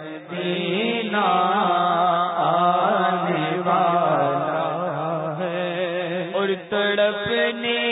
دینا آنے والا ہے۔ اور تڑپنے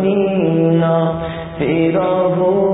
مینا تیرا وہ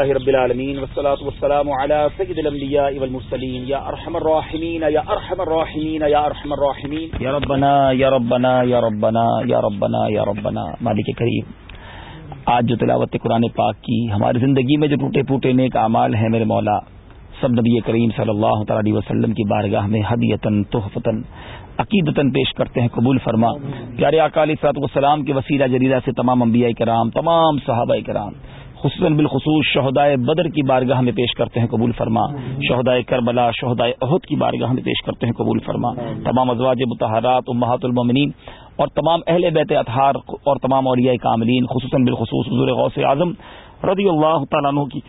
والسلام على سيد الانبياء والمرسلين يا ارحم الراحمين يا ارحم الراحمين يا ارحم الراحمين يا ربنا يا ربنا يا ربنا يا ربنا يا ربنا. مالک کریم، آج جو تلاوت قرآن پاک کی ہماری زندگی میں جو ٹوٹے پھوٹے نیک اعمال ہیں میرے مولا، سب نبی کریم صلی اللہ تعالی وسلم کی بارگاہ میں حدیتن تحفتن عقیدتاً پیش کرتے ہیں، قبول فرما. پیارے اکالی صلاحت والسلام کے وسیلہ جریدہ سے تمام انبیاء کرام، تمام صحابہ کرام خصوصاً بالخصوص شہدائے بدر کی بارگاہ میں پیش کرتے ہیں، قبول فرما۔ شہدائے کربلا، شہدائے عہد کی بارگاہ میں پیش کرتے ہیں، قبول فرما۔ تمام ازواج متحرات، امہات المومنین اور تمام اہل بیت اطہار اور تمام اولیاء کاملین، خصوصاً بالخصوص حضور غوث اعظم رضی اللہ تعالیٰ عنہ کی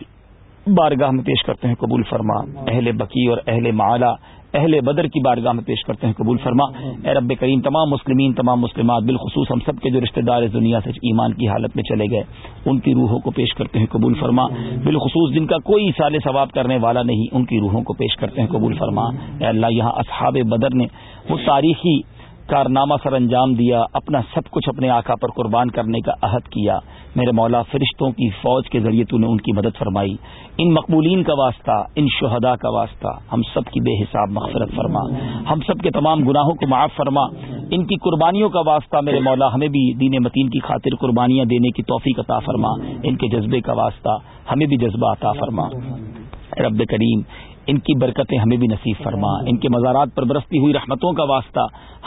بارگاہ میں پیش کرتے ہیں، قبول فرما۔ اہل بکی اور اہل معلا اہل بدر کی بارگاہ میں پیش کرتے ہیں، قبول فرما۔ اے رب کریم، تمام مسلمین، تمام مسلمات، بالخصوص ہم سب کے جو رشتہ دار اس دنیا سے ایمان کی حالت میں چلے گئے، ان کی روحوں کو پیش کرتے ہیں، قبول فرما۔ بالخصوص جن کا کوئی سال ثواب کرنے والا نہیں، ان کی روحوں کو پیش کرتے ہیں، قبول فرما۔ اے اللہ، یہاں اصحاب بدر نے وہ تاریخی کارنامہ سر انجام دیا، اپنا سب کچھ اپنے آقا پر قربان کرنے کا عہد کیا۔ میرے مولا، فرشتوں کی فوج کے ذریعے تو نے ان کی مدد فرمائی۔ ان مقبولین کا واسطہ، ان شہداء کا واسطہ۔ ہم سب کی بے حساب مغفرت فرما۔ ہم سب کے تمام گناہوں کو معاف فرما۔ ان کی قربانیوں کا واسطہ میرے مولا، ہمیں بھی دین متین کی خاطر قربانیاں دینے کی توفیق عطا فرما۔ ان کے جذبے کا واسطہ ہمیں بھی جذبہ عطا فرما۔ رب کریم ان کی برکتیں ہمیں بھی نصیب فرما۔ ان کے مزارات پر برستی ہوئی رحمتوں کا واسطہ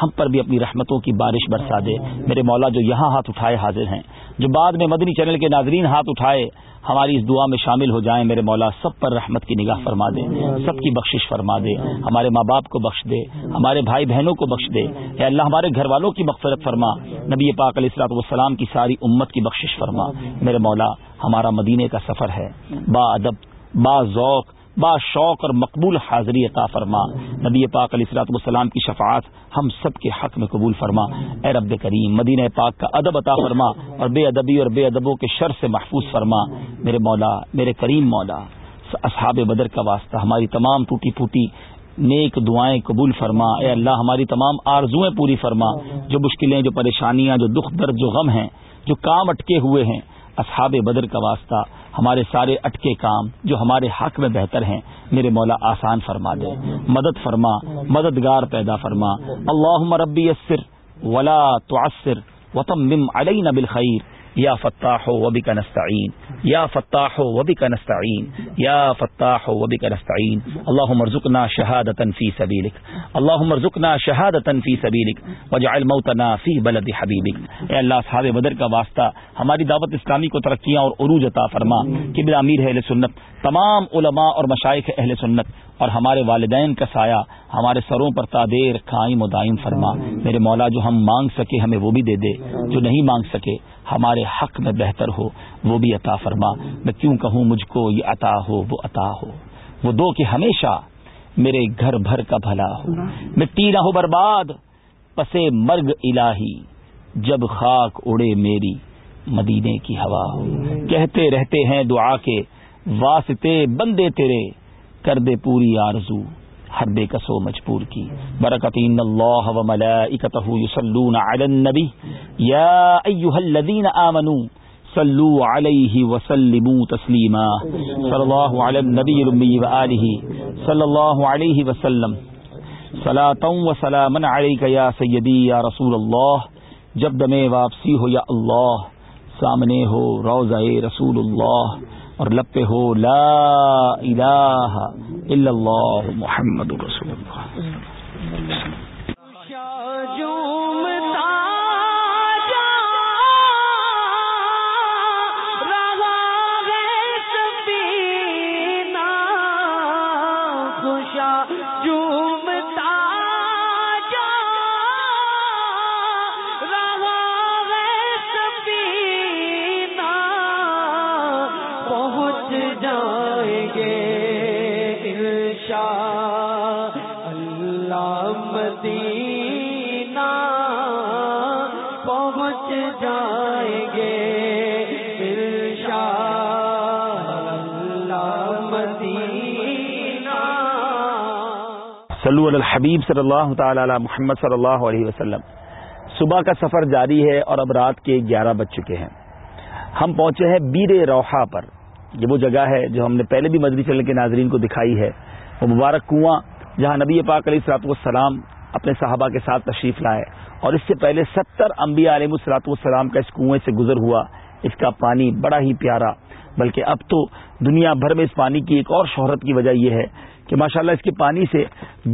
ہم پر بھی اپنی رحمتوں کی بارش برسا دے۔ میرے مولا جو یہاں ہاتھ اٹھائے حاضر ہیں جو بعد میں مدنی چینل کے ناظرین ہاتھ اٹھائے ہماری اس دعا میں شامل ہو جائیں میرے مولا سب پر رحمت کی نگاہ فرما دے سب کی بخشش فرما دے۔ ہمارے ماں باپ کو بخش دے ہمارے بھائی بہنوں کو بخش دے۔ اے اللہ ہمارے گھر والوں کی مغفرت فرما۔ نبی پاک علیہ السلاط والسلام کی ساری امت کی بخشش فرما۔ میرے مولا ہمارا مدینے کا سفر ہے۔ با ادب با ذوق با شوق اور مقبول حاضری عطا فرما۔ نبی پاک علیہ السلاط والسلام کی شفاعت ہم سب کے حق میں قبول فرما۔ اے رب کریم، مدینہ پاک کا ادب عطا فرما اور بے ادبی اور بے ادبوں کے شر سے محفوظ فرما۔ میرے مولا، میرے کریم مولا، اصحاب بدر کا واسطہ، ہماری تمام ٹوٹی پھوٹی نیک دعائیں قبول فرما۔ اے اللہ، ہماری تمام آرزویں پوری فرما۔ جو مشکلیں، جو پریشانیاں، جو دکھ درد، جو غم ہیں، جو کام اٹکے ہوئے ہیں اصحاب بدر کا واسطہ، ہمارے سارے اٹکے کام جو ہمارے حق میں بہتر ہیں، میرے مولا آسان فرما دے۔ مدد فرما، مددگار پیدا فرما۔ اللہ ربی یسر ولا تعسر وتمم علینا بالخیر۔ یا فتاح و بک نستعین. یا فتاح و بک نستعین. یا فتاح و بک نستعین. اللهم ارزقنا شهادة في سبيلك اللهم ارزقنا شهادة في سبيلك واجعل موتنا في بلد حبيبك اے اللہ اصحاب بدر کا واسطہ، ہماری دعوت اسلامی کو ترقیاں اور عروج عطا فرما. کہ بلا امیر اہل سنت، تمام علماء اور مشائق اہل سنت اور ہمارے والدین کا سایہ ہمارے سروں پر تادیر، قائم و دائم فرما۔ میرے مولا، جو ہم مانگ سکے ہمیں وہ بھی دے دے، جو نہیں مانگ سکے ہمارے حق میں بہتر ہو، وہ بھی عطا فرما۔ میں کیوں کہوں مجھ کو یہ عطا ہو، وہ عطا ہو۔ وہ دو کہ ہمیشہ میرے گھر بھر کا بھلا ہو۔ مٹی نہ ہو برباد، پسے مرگ الہی، جب خاک اڑے میری مدینے کی ہوا۔ ہو کہتے رہتے ہیں دعا کے، واسطے بندے تیرے کر دے پوری آرزو، ہر بے کسو مجبور کی۔ برکت ان اللہ و ملائکتہ یصلون علی النبی۔ یا ایھا الذین آمنوا صلو علیہ وسلموا تسلیما۔ صلی اللہ علی النبی الامی و آلہ۔ صلی اللہ علیہ وسلم۔ صلاة و سلاما علیک یا سیدی، یا رسول اللہ۔ جب دمے واپسی ہو یا اللہ، سامنے ہو روضہ رسول اللہ۔ اور لب پہ ہو لا الہ الا اللہ محمد رسول اللہ۔ صلو علی الحبیب صلی اللہ تعالی علی محمد صلی اللہ علیہ وسلم۔ صبح کا سفر جاری ہے اور اب رات کے گیارہ بج چکے ہیں۔ ہم پہنچے ہیں بیر روحا پر۔ یہ وہ جگہ ہے جو ہم نے پہلے بھی مدری چلنے کے ناظرین کو دکھائی ہے۔ وہ مبارک کنواں جہاں نبی پاک علیہ السلاط والسلام اپنے صحابہ کے ساتھ تشریف لائے اور اس سے پہلے ستر انبیاء علیہ السلاط والسلام کا اس کنویں سے گزر ہوا۔ اس کا پانی بڑا ہی پیارا، بلکہ اب تو دنیا بھر میں اس پانی کی ایک اور شہرت کی وجہ یہ ہے کہ ماشاءاللہ اس کے پانی سے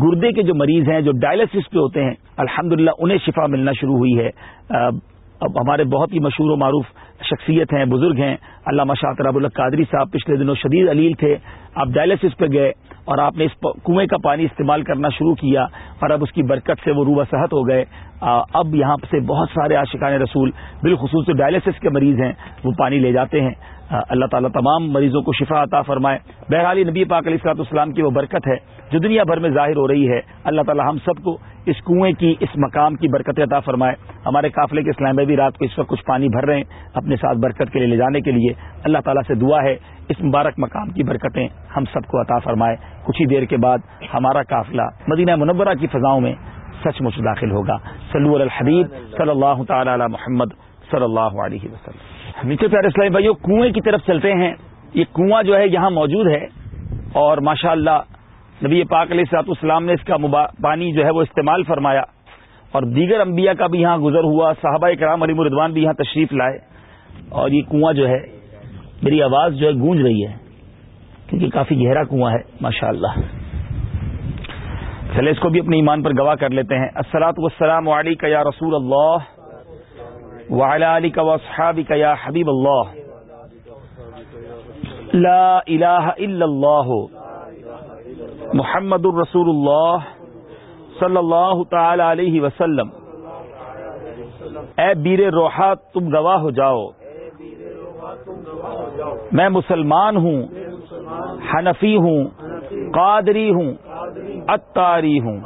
گردے کے جو مریض ہیں، جو ڈائلسس پہ ہوتے ہیں، الحمدللہ انہیں شفا ملنا شروع ہوئی ہے۔ اب ہمارے بہت ہی مشہور و معروف شخصیت ہیں، بزرگ ہیں۔ علامہ شاہ رب اللہ قادری صاحب پچھلے دنوں شدید علیل تھے۔ آپ ڈائلسس پہ گئے۔ اور آپ نے اس کنویں کا پانی استعمال کرنا شروع کیا اور اب اس کی برکت سے وہ روبہ صحت ہو گئے۔ اب یہاں سے بہت سارے عاشقان رسول بالخصوص جو ڈائلسس کے مریض ہیں، وہ پانی لے جاتے ہیں۔ اللہ تعالیٰ تمام مریضوں کو شفا عطا فرمائے۔ بہرحال نبی پاک علیہ السلاط اسلام کی وہ برکت ہے جو دنیا بھر میں ظاہر ہو رہی ہے۔ اللہ تعالیٰ ہم سب کو اس کنویں کی، اس مقام کی برکت عطا فرمائے۔ ہمارے قافلے کے اسلام بھی رات کو اس وقت کچھ پانی بھر رہے ہیں اپنے ساتھ برکت کے لیے لے جانے کے لیے۔ اللہ تعالیٰ سے دعا ہے اس مبارک مقام کی برکتیں ہم سب کو عطا فرمائے۔ کچھ ہی دیر کے بعد ہمارا قافلہ مدینہ منورہ کی فضاؤں میں سچ مچ داخل ہوگا۔ سلو الحبیب صلی اللہ تعالی علی محمد صلی اللہ علیہ وسلم۔ نیچے پیارے اسلامی بھائیوں کنویں کی طرف چلتے ہیں۔ یہ کنواں جو ہے، یہاں موجود ہے۔ اور ماشاء اللہ نبی پاک علیہ سلاط اسلام نے اس کا پانی جو ہے وہ استعمال فرمایا۔ اور دیگر انبیاء کا بھی یہاں گزر ہوا، صحابہ کرام علی مردوان بھی یہاں تشریف لائے۔ اور یہ کنواں جو ہے میری آواز جو ہے گونج رہی ہے، کیونکہ کافی گہرا کنواں ہے ماشاء اللہ چلے اس کو بھی اپنے ایمان پر گواہ کر لیتے ہیں۔ السلاۃ وسلام علی کا یا رسول اللہ وعلی علی کا وصحابی کا یا حبیب اللہ۔ لا الہ الا اللہ۔ محمد الرسول اللہ صلی اللہ تعالی علیہ وسلم۔ اے بیر روحا تم گواہ ہو جاؤ۔ میں مسلمان ہوں، حنفی ہوں، قادری ہوں اتاری ہوں۔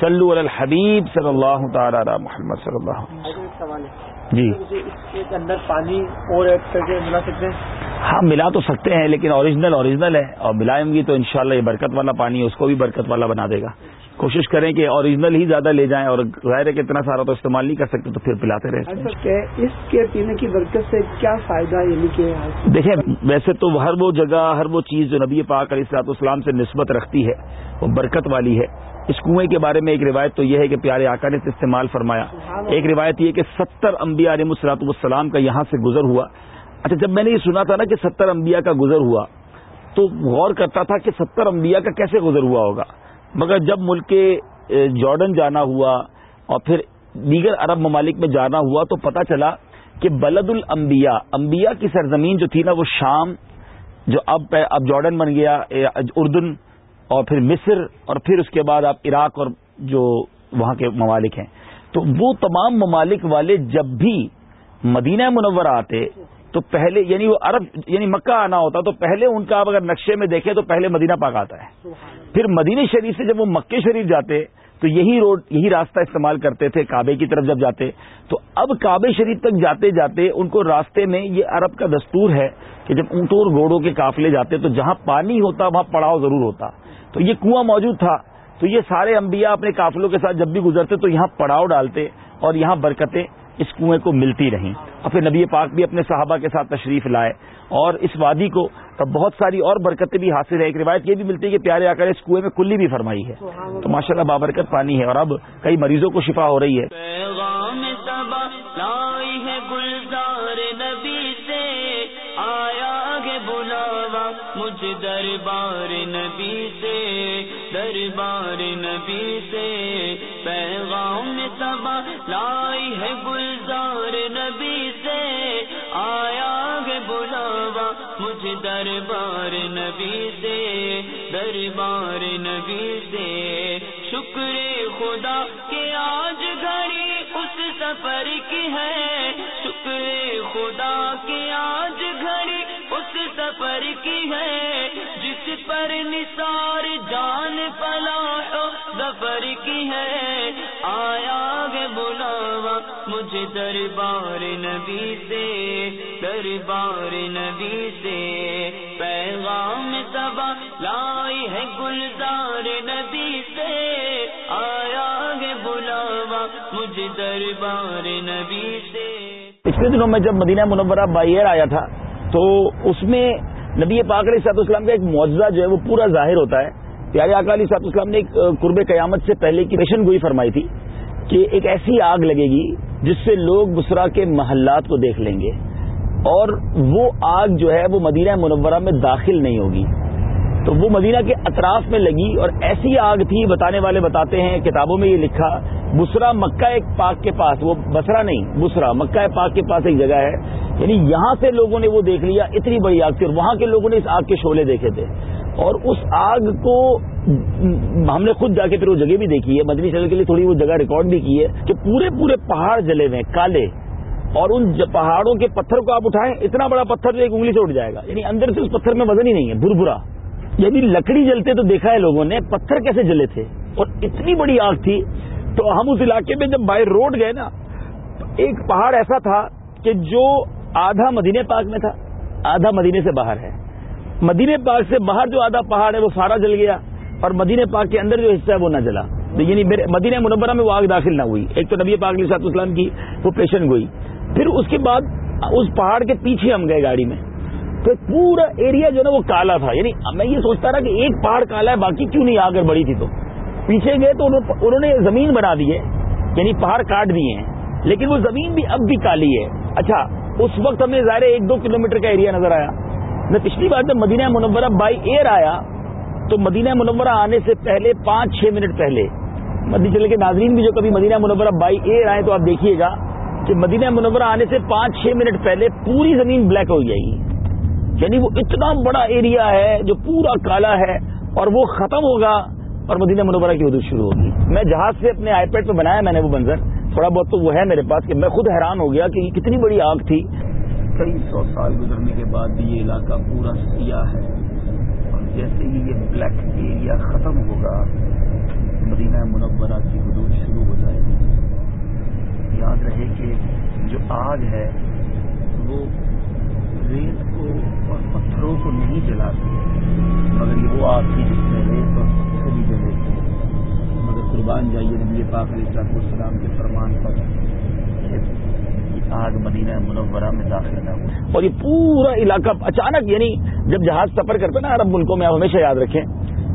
سلو الحبیب صلی اللہ تعالی علی محمد صلی اللہ جی اندر پانی اور ایڈ کر کے ملا سکتے ہیں ہاں ملا تو سکتے ہیں، لیکن اوریجنل اوریجنل ہے۔ اور ملائیں گی تو انشاءاللہ یہ برکت والا پانی اس کو بھی برکت والا بنا دے گا۔ کوشش کریں کہ اوریجنل ہی زیادہ لے جائیں اور ظاہر ہے کہ اتنا سارا تو استعمال نہیں کر سکتے تو پھر پلاتے رہے۔ اچھا، اس کے پینے کی برکت سے کیا فائدہ یعنی کہ دیکھیں ویسے تو ہر وہ جگہ ہر وہ چیز جو نبی پاک علیہ السلاط اسلام سے نسبت رکھتی ہے وہ برکت والی ہے۔ اس کنویں کے بارے میں ایک روایت تو یہ ہے کہ پیارے آقا نے استعمال فرمایا۔ ایک روایت یہ کہ ستر انبیاء علیہ السلاط والسلام کا یہاں سے گزر ہوا۔ اچھا جب میں نے یہ سنا تھا نا کہ ستر انبیاء کا گزر ہوا تو غور کرتا تھا کہ ستر انبیاء کا کیسے گزر ہوا ہوگا؟ مگر جب ملک جارڈن جانا ہوا اور پھر دیگر عرب ممالک میں جانا ہوا تو پتا چلا کہ بلد الانبیاء، انبیاء کی سرزمین جو تھی نا وہ شام، جو اب اب جارڈن بن گیا اردن اور پھر مصر اور پھر اس کے بعد آپ عراق اور جو وہاں کے ممالک ہیں۔ تو وہ تمام ممالک والے جب بھی مدینہ منورہ آتے تو پہلے یعنی وہ عرب یعنی مکہ آنا ہوتا تو پہلے ان کا آپ اگر نقشے میں دیکھیں تو پہلے مدینہ پاک آتا ہے۔ پھر مدینہ شریف سے جب وہ مکے شریف جاتے تو یہی روڈ یہی راستہ استعمال کرتے تھے کعبے کی طرف جب جاتے۔ تو اب کعبے شریف تک جاتے جاتے ان کو راستے میں یہ عرب کا دستور ہے کہ جب اونٹوں اور گھوڑوں کے قافلے جاتے تو جہاں پانی ہوتا وہاں پڑاؤ ضرور ہوتا۔ تو یہ کنواں موجود تھا۔ تو یہ سارے انبیاء اپنے قافلوں کے ساتھ جب بھی گزرتے تو یہاں پڑاؤ ڈالتے اور یہاں برکتیں اس کنویں کو ملتی رہیں۔ اور پھر نبی پاک بھی اپنے صحابہ کے ساتھ تشریف لائے اور اس وادی کو بہت ساری اور برکتیں بھی حاصل ہے ایک روایت یہ بھی ملتی ہے کہ پیارے آکر اس کنویں میں کلی بھی فرمائی ہے۔ تو ماشاء اللہ بابرکت پانی ہے اور اب کئی مریضوں کو شفا ہو رہی ہے۔ دربار نبی سے۔ دربار نبی سے۔ پیغام سبا لائی ہے گلزار نبی سے، آیا ہے بلاوا مجھ دربار نبی سے، دربار نبی سے۔ شکر خدا کہ آج گھڑی اس سفر کی ہے۔ شکر خدا کہ آج گھڑی اس سفر کی ہے۔ جس پر نثار جان پلا سفر کی ہے۔ آیا گے بلاوا مجھے دربار نبی سے، دربار نبی سے۔ پیغام سبا لائی ہے گلزار نبی سے۔ آیا گے بلاوا مجھے دربار نبی سے۔ پچھلے دنوں میں جب مدینہ منورہ بائیر آیا تھا، تو اس میں نبی پاک علیہ سات اسلام کا ایک معجزہ جو ہے وہ پورا ظاہر ہوتا ہے۔ پیارے اکالی سات اسلام نے ایک قرب قیامت سے پہلے کی پیشن گوئی فرمائی تھی کہ ایک ایسی آگ لگے گی جس سے لوگ بسرا کے محلات کو دیکھ لیں گے اور وہ آگ جو ہے وہ مدینہ منورہ میں داخل نہیں ہوگی۔ تو وہ مدینہ کے اطراف میں لگی اور ایسی آگ تھی، بتانے والے بتاتے ہیں، کتابوں میں یہ لکھا بسرا مکہ ایک پاک کے پاس، وہ بسرا نہیں، بسرا، مکہ پاک کے پاس ایک جگہ ہے۔ یعنی یہاں سے لوگوں نے وہ دیکھ لیا، اتنی بڑی آگ تھی اور وہاں کے لوگوں نے اس آگ کے شعلے دیکھے تھے۔ اور اس آگ کو ہم نے خود جا کے پھر وہ جگہ بھی دیکھی ہے۔ مدنی چل کے لیے تھوڑی وہ جگہ ریکارڈ بھی کی ہے کہ پورے پورے پہاڑ جلے ہوئے کالے۔ اور ان پہاڑوں کے پتھر کو آپ اٹھائیں، اتنا بڑا پتھر جو ایک انگلی سے اٹھ جائے گا۔ یعنی اندر سے اس پتھر میں وزن ہی نہیں ہے بھر برا یعنی لکڑی جلتے تو دیکھا ہے لوگوں نے، پتھر کیسے جلے تھے؟ اور اتنی بڑی آگ تھی تو ہم اس علاقے میں جب بائی روڈ گئے نا، ایک پہاڑ ایسا تھا کہ جو آدھا مدینے پاک میں تھا، آدھا مدینے سے باہر ہے۔ مدینے پاک سے باہر جو آدھا پہاڑ ہے، وہ سارا جل گیا اور مدینے پاک کے اندر جو حصہ ہے، وہ نہ جلا۔ یعنی مدینہ منورہ میں وہ آگ داخل نہ ہوئی۔ ایک تو نبی پاک علیہ صاحب اسلام کی وہ پیشن گوئی۔ پھر اس کے بعد اس پہاڑ کے پیچھے ہم گئے گاڑی میں۔ تو پورا ایریا جو نا، وہ کالا تھا۔ یعنی میں یہ سوچتا رہا کہ ایک پہاڑ کالا ہے، باقی کیوں نہیں آ کر بڑی تھی تو؟ پیچھے گئے تو انہوں نے زمین بنا دی ہے یعنی پہاڑ کاٹ دیے ہیں۔ لیکن وہ زمین بھی اب بھی کالی ہے۔ اچھا اس وقت ہمیں ظاہر ایک دو کلومیٹر کا ایریا نظر آیا۔ میں پچھلی بار جب مدینہ منورہ بائی ایئر آیا، تو مدینہ منورہ آنے سے پہلے پانچ چھ منٹ پہلے مدی چلے کے ناظرین بھی جو کبھی مدینہ منورہ بائی ایئر آئے تو آپ دیکھیے گا کہ مدینہ منورہ آنے سے پانچ چھ منٹ پہلے پوری زمین بلیک ہو جائے گی یعنی وہ اتنا بڑا ایریا ہے جو پورا کالا ہے اور وہ ختم ہوگا۔ اور مدینہ منورہ کی حدود شروع ہوگی میں جہاز سے اپنے آئی پیڈ پہ بنایا میں نے وہ منظر۔ تھوڑا بہت تو وہ ہے میرے پاس کہ میں خود حیران ہو گیا کہ یہ کتنی بڑی آگ تھی۔ کئی سو سال گزرنے کے بعد بھی یہ علاقہ پورا سیاہ ہے۔ اور جیسے ہی یہ بلیک ایریا ختم ہوگا، مدینہ منورہ کی حدود شروع ہو جائے گی۔ یاد رہے کہ جو آگ ہے، وہ ریت کو اور پتھروں کو نہیں جلاتی، مگر یہ وہ آگ تھی جس میں ریت اور پتھر بھی جلے مگر قربان جائیے نبی پاک علیہ السلام کے فرمان پر۔ آگ مدینہ منورہ میں داخل نہ ہو۔ اور یہ پورا علاقہ اچانک یعنی جب جہاز سفر کرتے نا عرب ملکوں میں آپ ہمیشہ یاد رکھیں،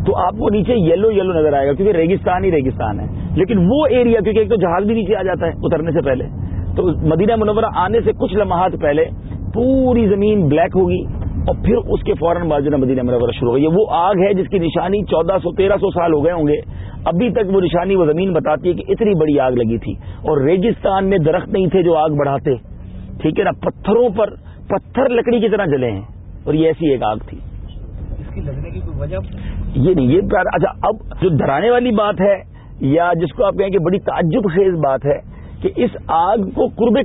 تو آپ کو نیچے یلو یلو نظر آئے گا، کیونکہ ریگستان ہی ریگستان ہے۔ لیکن وہ ایریا کیونکہ ایک تو جہاز بھی نیچے آ جاتا ہے اترنے سے پہلے، تو مدینہ منورہ آنے سے کچھ لمحات پہلے پوری زمین بلیک ہوگی۔ اور پھر اس کے فوراً بعد جو مدینہ منورہ شروع ہوگی وہ آگ ہے جس کی نشانی چودہ سو تیرہ سو سال ہو گئے ہوں گے۔ ابھی تک وہ نشانی وہ زمین بتاتی ہے کہ اتنی بڑی آگ لگی تھی۔ اور ریگستان میں درخت نہیں تھے جو آگ بڑھاتے۔ ٹھیک ہے نا؟ پتھروں پر پتھر لکڑی کی طرح جلے ہیں۔ اور یہ ایسی ایک آگ تھی۔ اس کی لگنے کی کوئی وجہ؟ یہ نہیں یہ اچھا اب جو ڈرانے والی بات ہے یا جس کو آپ کہیں کہ بڑی تعجب خیز بات ہے کہ اس آگ کو قرب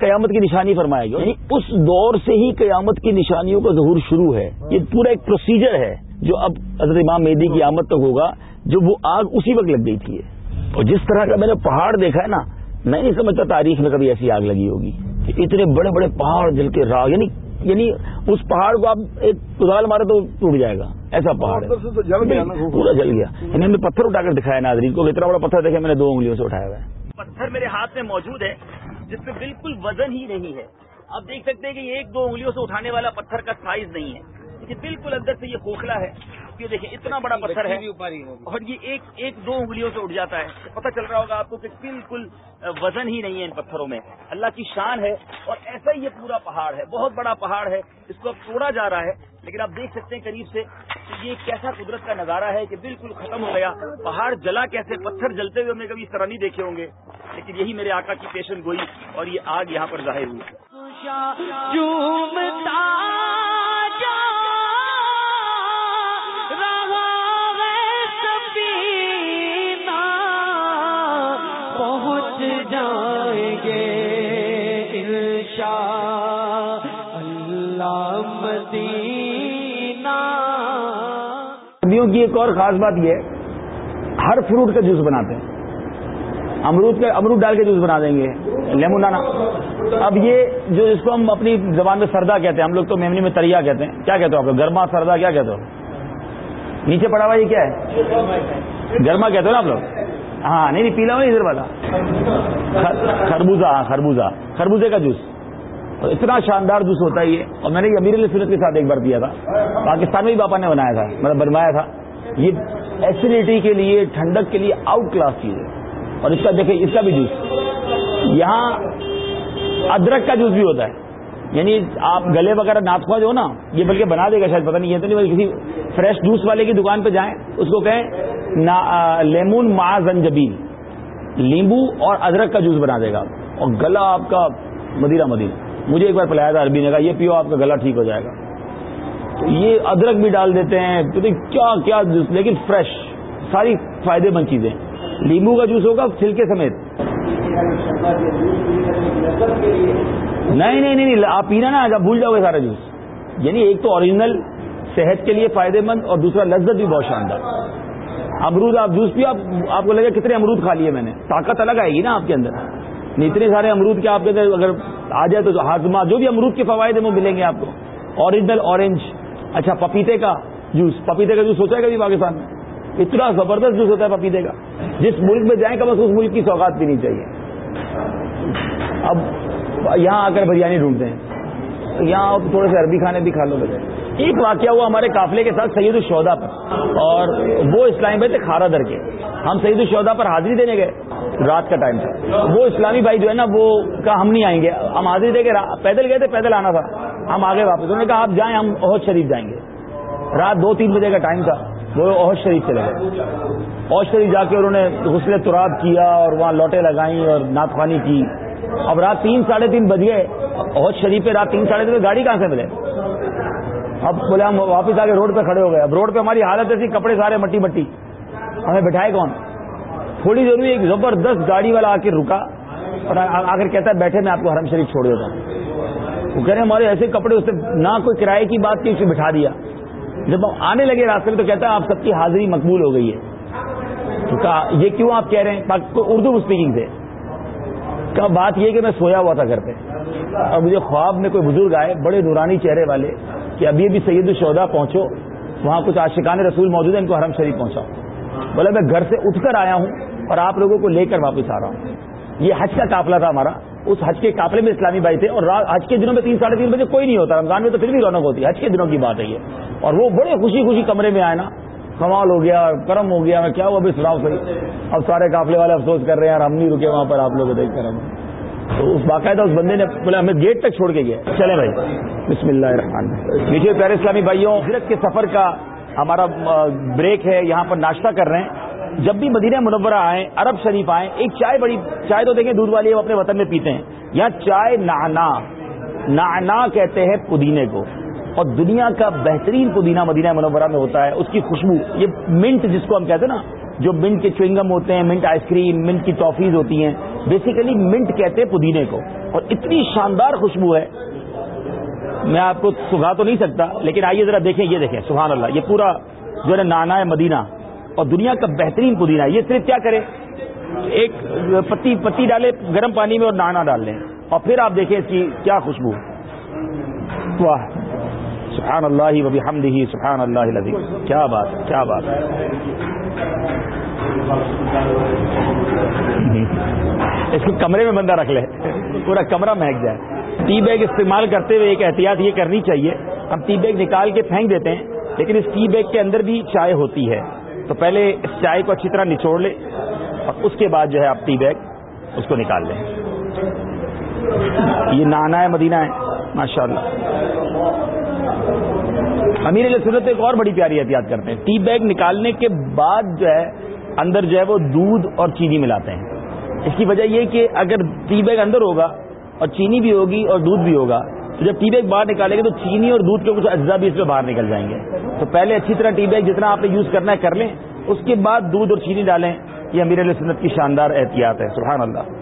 قیامت کی نشانی فرمایا گیا یعنی اس دور سے ہی قیامت کی نشانیوں کا ظہور شروع ہے۔ یہ پورا ایک پروسیجر ہے جو اب حضرت امام میدی کی آمد تک ہوگا جو وہ آگ اسی وقت لگ گئی تھی۔ اور جس طرح کا میں نے پہاڑ دیکھا ہے نا میں نہیں سمجھتا تاریخ میں کبھی ایسی آگ لگی ہوگی۔ کہ اتنے بڑے بڑے پہاڑ جل کے راگ یعنی یعنی اس پہاڑ کو آپ ایک کدال مارے تو ٹوٹ جائے گا۔ ایسا پہاڑ ہے۔ پورا جل گیا۔ یعنی ہم نے پتھر اٹھا کر دکھایا ناظرین کو اتنا بڑا پتھر دیکھا میں نے دو انگلیوں سے اٹھایا ہوا ہے۔ پتھر میرے ہاتھ میں موجود ہے جس پہ بالکل وزن ہی نہیں ہے۔ آپ دیکھ سکتے ہیں کہ یہ ایک دو انگلیوں سے اٹھانے والا پتھر کا سائز نہیں ہے۔ یہ بالکل اندر سے یہ کھوکھلا ہے۔ یہ دیکھیں اتنا بڑا پتھر ہے۔ اور یہ ایک ایک دو انگلیوں سے اٹھ جاتا ہے۔ پتہ چل رہا ہوگا آپ کو کہ بالکل وزن ہی نہیں ہے ان پتھروں میں۔ اللہ کی شان ہے اور ایسا ہی یہ پورا پہاڑ ہے۔ بہت بڑا پہاڑ ہے۔ اس کو اب توڑا جا رہا ہے۔ لیکن آپ دیکھ سکتے ہیں قریب سے کہ یہ کیسا قدرت کا نظارہ ہے کہ بالکل ختم ہو گیا۔ پہاڑ جلا کیسے پتھر جلتے ہوئے ہم نے کبھی اس طرح نہیں دیکھے ہوں گے۔ لیکن یہی میرے آقا کی پیشن گوئی اور یہ آگ یہاں پر ظاہر ہوئی۔ سردیوں کی ایک اور خاص بات یہ ہے، ہر فروٹ کا جوس بناتے ہیں۔ امرود کا امرود ڈال کے جوس بنا دیں گے لیمون دانا اب یہ جو اس کو ہم اپنی زبان میں سردا کہتے ہیں، ہم لوگ تو میمنی میں تریا کہتے ہیں۔ کیا کہتے ہو آپ گرما، سردا، کیا کہتے ہو؟ نیچے پڑا ہوا یہ کیا ہے؟ گرما کہتے ہو نا آپ لوگ؟ ہاں نہیں نہیں، پیلا ہوا ادھر والا۔ خربوزہ ہاں خربوزہ۔ خربوزے کا جوس۔ اتنا شاندار جوس ہوتا ہے یہ۔ اور میں نے یہ امیر سنت کے ساتھ ایک بار پیا تھا۔ پاکستان میں بھی پاپا نے بنایا تھا مطلب بنوایا تھا۔ یہ ایسیڈیٹی کے لیے، ٹھنڈک کے لیے آؤٹ کلاس چیز ہے۔ اور اس کا دیکھیں، اس کا بھی جوس۔ یہاں ادرک کا جوس بھی ہوتا ہے۔ یعنی آپ گلے وغیرہ نات جو ہو نا، یہ بلکہ بنا دے گا شاید، پتہ نہیں ہے تو نہیں کسی فریش جوس والے کی دکان پہ جائیں، اس کو کہیں لیمون ما زنجبیل لیمبو اور ادرک کا جوس بنا دے گا۔ اور گلا آپ کا مدینہ مدینہ مجھے ایک بار پلایا تھا عربی نے کہا، یہ پیو، آپ کا گلا ٹھیک ہو جائے گا۔ تو یہ ادرک بھی ڈال دیتے ہیں کیا کیا جوس، لیکن فریش ساری فائدے مند چیزیں۔ لیمبو کا جوس ہوگا، چھلکے سمیت۔ نہیں نہیں نہیں آپ پینا نا، آپ بھول جاؤ گے سارا جوس۔ یعنی ایک تو اوریجنل صحت کے لیے فائدے مند اور دوسرا لذت بھی بہت شاندار۔ امرود، آپ جوس بھی آپ کو لگے کتنے امرود کھا لیے میں نے۔ طاقت الگ آئے گی نا آپ کے اندر۔ اتنے سارے امرود کے آپ کے اندر اگر آ جائے تو ہاضمہ، جو بھی امرود کے فوائد ہیں وہ ملیں گے آپ کو۔ اوریجنل اورنج اچھا پپیتے کا جوس پپیتے کا جوس ہوتا ہے کبھی پاکستان میں۔ اتنا زبردست جوس ہوتا ہے پپیتے کا۔ جس ملک میں جائیں کم بس اس ملک کی سوگات پینی چاہیے۔ اب یہاں آ کر بریانی ڈھونڈتے ہیں۔ یہاں تھوڑے سے عربی کھانے بھی کھا لو بجائے۔ ایک واقعہ ہوا ہمارے قافلے کے ساتھ سید الشودا پر۔ اور وہ اسلامی بھائی تھے کھارا در کے۔ ہم سعید الشودا پر حاضری دینے گئے۔ رات کا ٹائم تھا۔ وہ اسلامی بھائی جو ہے نا، وہ کہا، ہم نہیں آئیں گے۔ ہم حاضری دے کے پیدل گئے تھے، پیدل آنا تھا۔ ہم آگے واپس۔ انہوں نے کہا، آپ جائیں، ہم عہد شریف جائیں گے۔ رات دو تین بجے کا ٹائم تھا۔ وہ عہد شریف چلے گئے۔ عہد شریف جا کے انہوں نے غسل تراب کیا اور وہاں لوٹے لگائیں اور ناطخوانی کی۔ اب رات تین ساڑھے تین بج گئے۔ عہد شریف پہ رات تین ساڑھے تین گاڑی کہاں سے ملے؟ اب بولے، ہم واپس آ کے روڈ پہ کھڑے ہو گئے۔ اب روڈ پہ ہماری حالت ایسی، کپڑے سارے مٹی مٹی۔ ہمیں بٹھائے کون؟ تھوڑی دیر میں ایک زبردست گاڑی والا آ کے رکا اور آ کر کہتا ہے، بیٹھے، میں آپ کو حرم شریف چھوڑ دیتا ہوں۔ وہ کہہ رہے ہیں، ہمارے ایسے کپڑے اس نہ کوئی کرائے کی بات کی اسے بٹھا دیا۔ جب ہم آنے لگے راستے میں تو کہتا ہے، آپ سب کی حاضری مقبول ہو گئی ہے۔ تو کہا، یہ کیوں آپ کہہ رہے ہیں؟ اردو اسپیکنگ سے کہا، بات یہ کہ میں سویا ہوا تھا گھر پہ۔ اور مجھے خواب میں کوئی بزرگ آئے، بڑے نورانی چہرے والے، کہ ابھی ابھی سید الشہدا پہنچو، وہاں کچھ عاشقان رسول موجود ہیں، ان کو حرم شریف پہنچاؤ۔ بولے، میں گھر سے اٹھ کر آیا ہوں اور آپ لوگوں کو لے کر واپس آ رہا ہوں۔ یہ حج کا قافلہ تھا ہمارا۔ اس حج کے قافلے میں اسلامی بھائی تھے اور حج کے دنوں میں تین ساڑھے تین بجے کوئی نہیں ہوتا۔ رمضان میں تو پھر بھی رونق ہوتی ہے۔ حج کے دنوں کی بات ہے یہ۔ اور وہ بڑے خوشی خوشی کمرے میں آئے نا۔ کمال ہو گیا، کرم ہو گیا۔ میں کیا ہوا بھی سناؤ صحیح۔ اب سارے قافلے والے افسوس کر رہے ہیں اور ہم نہیں رکے وہاں پر، آپ لوگ دیکھ کر ہم۔ تو اس باقاعدہ اس بندے نے بولے ہمیں گیٹ تک چھوڑ کے گیا۔ چلے بھائی۔ بسم اللہ الرحمن میٹھے پیارے اسلامی بھائیوں ہجرت کے سفر کا ہمارا بریک ہے۔ یہاں پر ناشتہ کر رہے ہیں۔ جب بھی مدینہ منورہ آئیں، عرب شریف آئیں، ایک چائے بڑی، چائے تو دیکھیں دودھ والی وہ اپنے وطن میں پیتے ہیں۔ یہاں چائے نانا نانا کہتے ہیں پودینے کو۔ اور دنیا کا بہترین پودینہ مدینہ منورہ میں ہوتا ہے، اس کی خوشبو، یہ منٹ جس کو ہم کہتے ہیں نا، جو منٹ کے چوئنگم ہوتے ہیں، منٹ آئس کریم، منٹ کی ٹافیز ہوتی ہیں بیسیکلی منٹ کہتے ہیں پودینے کو۔ اور اتنی شاندار خوشبو ہے۔ میں آپ کو سکھا تو نہیں سکتا، لیکن آئیے ذرا دیکھیں، یہ دیکھیں، سبحان اللہ، یہ پورا جو ہے نانا ہے مدینہ۔ اور دنیا کا بہترین پودینہ یہ صرف کیا کرے ایک پتی پتی ڈالے گرم پانی میں اور نانا ڈال لیں۔ اور پھر آپ دیکھیں اس کی کیا خوشبو۔ واہ۔ سبحان اللہ وبی حمد ہی سبحان اللہ کیا بات کیا بات اس کو کمرے میں بندہ رکھ لے۔ پورا کمرہ مہک جائے۔ ٹی بیگ استعمال کرتے ہوئے ایک احتیاط یہ کرنی چاہیے۔ ہم ٹی بیگ نکال کے پھینک دیتے ہیں، لیکن اس ٹی بیگ کے اندر بھی چائے ہوتی ہے۔ تو پہلے اس چائے کو اچھی طرح نچوڑ لے اور اس کے بعد جو ہے آپ ٹی بیگ اس کو نکال لیں۔ یہ نانا ہے، مدینہ ہے۔ ماشاء اللہ امیر علیہ سنت ایک اور بڑی پیاری احتیاط کرتے ہیں۔ ٹی بیگ نکالنے کے بعد جو ہے اندر جو ہے وہ دودھ اور چینی ملاتے ہیں۔ اس کی وجہ یہ کہ اگر ٹی بیگ اندر ہوگا اور چینی بھی ہوگی اور دودھ بھی ہوگا تو جب ٹی بیگ باہر نکالیں گے تو چینی اور دودھ کے کچھ اجزا بھی اس میں باہر نکل جائیں گے۔ تو پہلے اچھی طرح ٹی بیگ جتنا آپ نے یوز کرنا ہے کر لیں۔ اس کے بعد دودھ اور چینی ڈالیں۔ یہ امیر علیہ سنت کی شاندار احتیاط ہے۔ سبحان اللہ۔